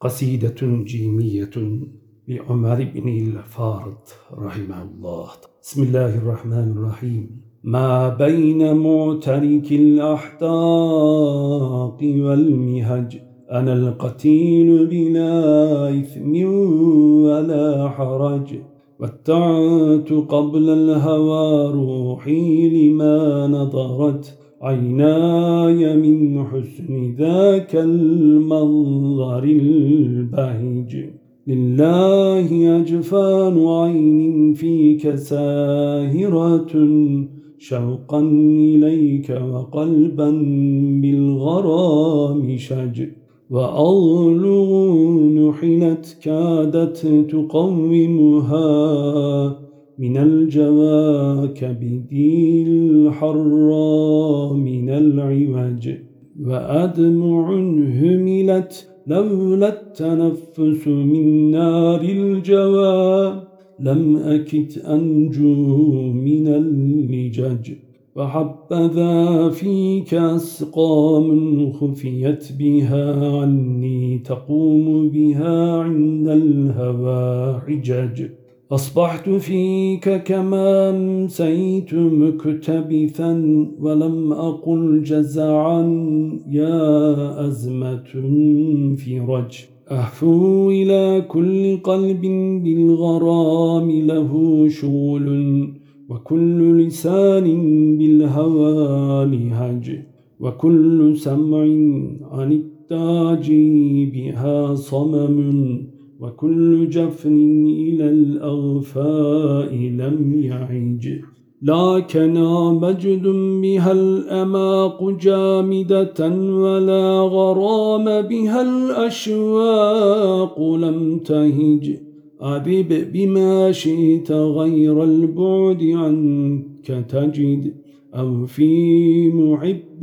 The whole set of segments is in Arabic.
قصيدة جيمية لعمر بن الفارض رحمه الله. بسم الله الرحمن الرحيم. ما بين معترك الأحداق والمهج؟ أنا القتيل بلا إثم ولا حرج. واتعت قبل الهوى روحي لما نظرت. عيناي من حسن ذاك المنظر البهج. لله أجفان عين فيك ساهرة شوقا إليك وقلبا بالغرام شج. وأغلغ نحلت كادت تقومها من الجواكب ذي الحرى من العوج وأدمع هملت لولا التنفس من نار الجوى لم أكت أنجو من اللجج وحبذا فيك أسقام خفيت بها عني تقوم بها عند الهوى عجج. أصبحت فيك كما أمسيت مكتبثا ولم أقل جزعا يا أزمة في رج. أحفو إلى كل قلب بالغرام له شغل وكل لسان بالهوى لهج وكل سمع عن التاج بها صمم. وكل جفن إلى الأغفاء لم يعج. لكنا مجد بها الأماق جامدة ولا غرام بها الأشواق لم تهج. أبب بما شئت غير البعد عنك تجد. أو في محب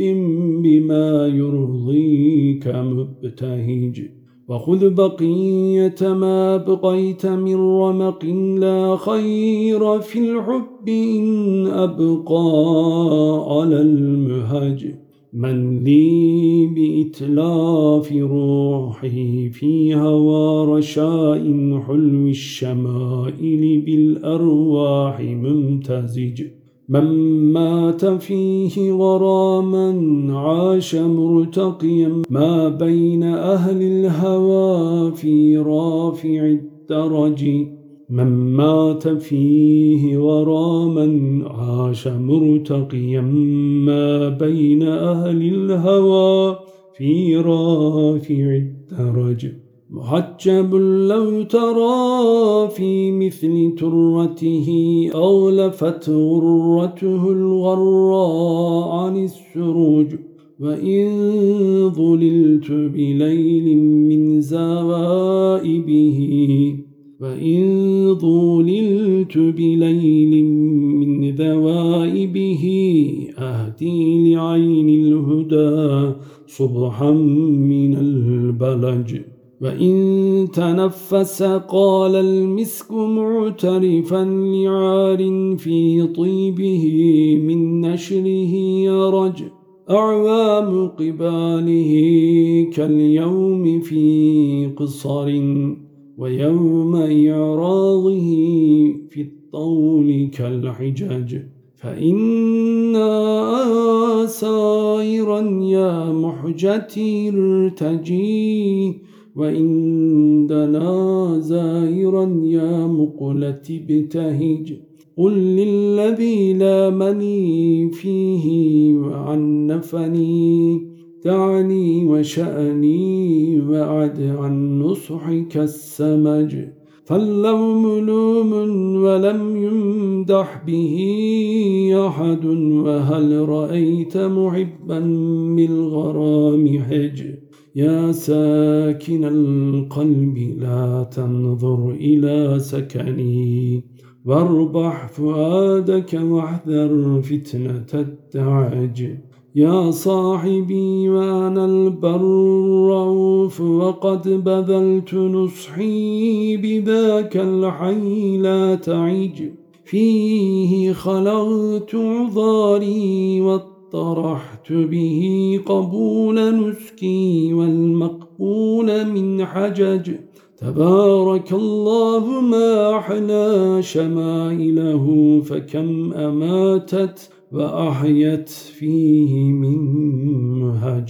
بما يرضيك مبتهج. وخذ بقية ما بقيت من رمق لا خير في الحب إن أبقى على المهج. من لي بإتلاف روحي في هوى رشاء حلو الشمائل بالأرواح ممتزج. من مات فيه غراما عاش مرتقيا ما بين أهل الهوى في رافع الدرج من مات فيه غراما عاش مرتقيا ما بين أهل الهوى في رافع الدرج محجب لو ترى في مثل ترته أغلفت غرته الغراء عن السروج وإن ظللت بليل من زوائبه وإن ظللت بليل من ذوائبه أهدي لعين الهدى صبحا من البلج. وإن تنفس قال المسك معترفا لعار في طيبه من نشره يرج أعوام قباله كاليوم في قصر ويوم إعراضه في الطول كالحجاج فإنا سائرا يا محجتي ارتجي وإندنا زائرا يا مقلة ابتهج قل للذي لامني فيه وعنفني دعني وشأني وعد عن نصحك السمج فاللوم لوم ولم يمدح به أحد وهل رأيت محبا بالغرام حج يا ساكن القلب لا تنظر إلى سكني. واربح فؤادك واحذر فتنة التعج. يا صاحبي وأنا البروف وقد بذلت نصحي بذاك الحي لا تعج. فيه خلغت عذاري طرحت به قبول نسكي والمقبول من حجج. تبارك الله ما أحلى شمائله فكم أماتت وأحيت فيه من مهج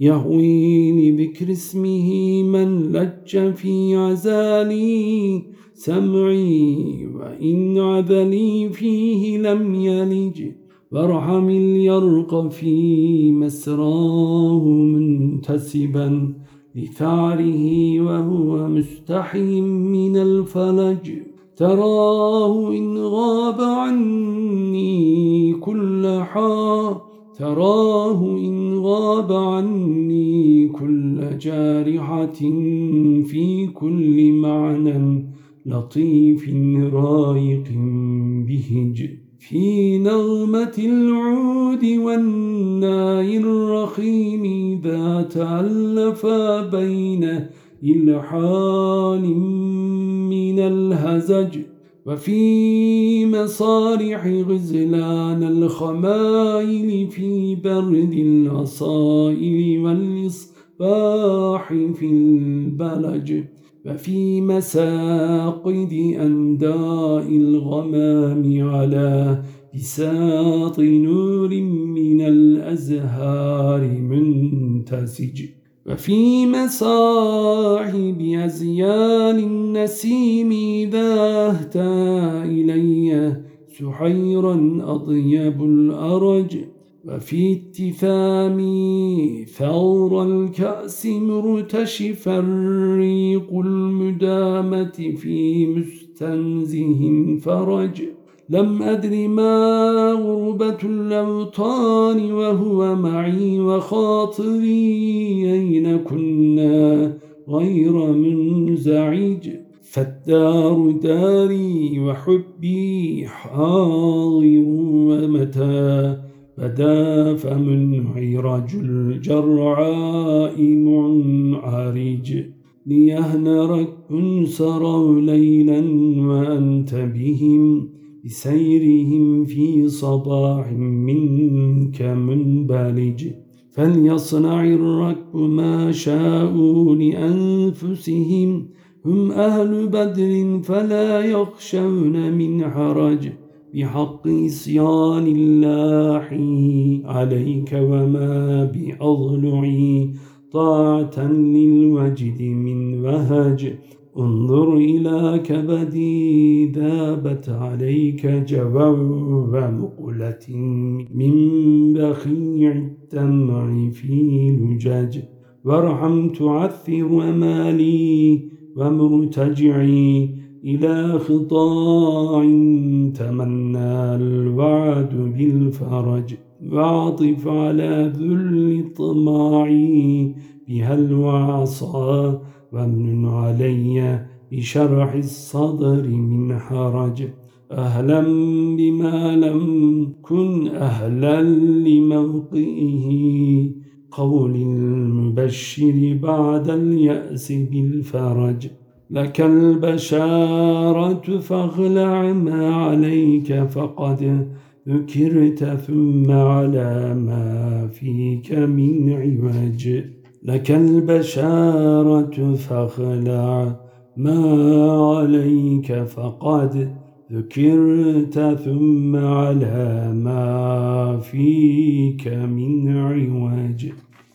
يهوي لذكر اسمه من لج في عزالي سمعي وإن عذلي فيه لم يلج. وارحم اليرق في مسراه منتسبا لثاره وهو مستحي من الفلج. تراه إن غاب عني كل حا. تراه إن غاب عني كل جارحة في كل معنى لطيف رايق بهج. في نغمة العود والناي الرخيم ذا تألف بين إلحان من الهزج وفي مصارح غزلان الخمائل في برد الأصائل والإصباح في البلج. وفي مساقد أنداء الغمام على بساط نور من الأزهار منتسج وفي مصاحب أزيان النسيم إذا اهتى إلي سحيرا أطيب الأرج. وفي اتفامي ثور الكأس مرتشف الريق المدامة في مستنزه فرج لم أدر ما غربة الأوطان وهو معي وخاطري أين كنا غير منزعج؟ فالدار داري وحبي حاضر ومتى بدا فمنعرج الجرعاء منعرج ليهنرك سروا ليلا وأنت بهم بسيرهم في صباح منك منبلج. فليصنع الركب ما شاءوا لأنفسهم. هم أهل بدر فلا يخشون من حرج. بحق إصيان الله عليك وما بأضلعي طاعة للوجد من وهج. انظر إلى كبدي ذابت عليك جواب مقلة من بخيع الدمع في لجاج وارحم تعثر أمالي ومرتجعي إلى خطاع تمنى الوعد بالفرج واعطف على ذل طماعي بها الوعصى وامن علي بشرح الصدر من حرج. أهلا بما لم كن أهلا لموقئه قول المبشر بعد اليأس بالفرج. لك البشارة فاغلع ما عليك فقد ذكرت ثم على ما فيك من عوج. لك البشارة فاخلع ما عليك فقد ذكرت ثم على ما فيك من عوج.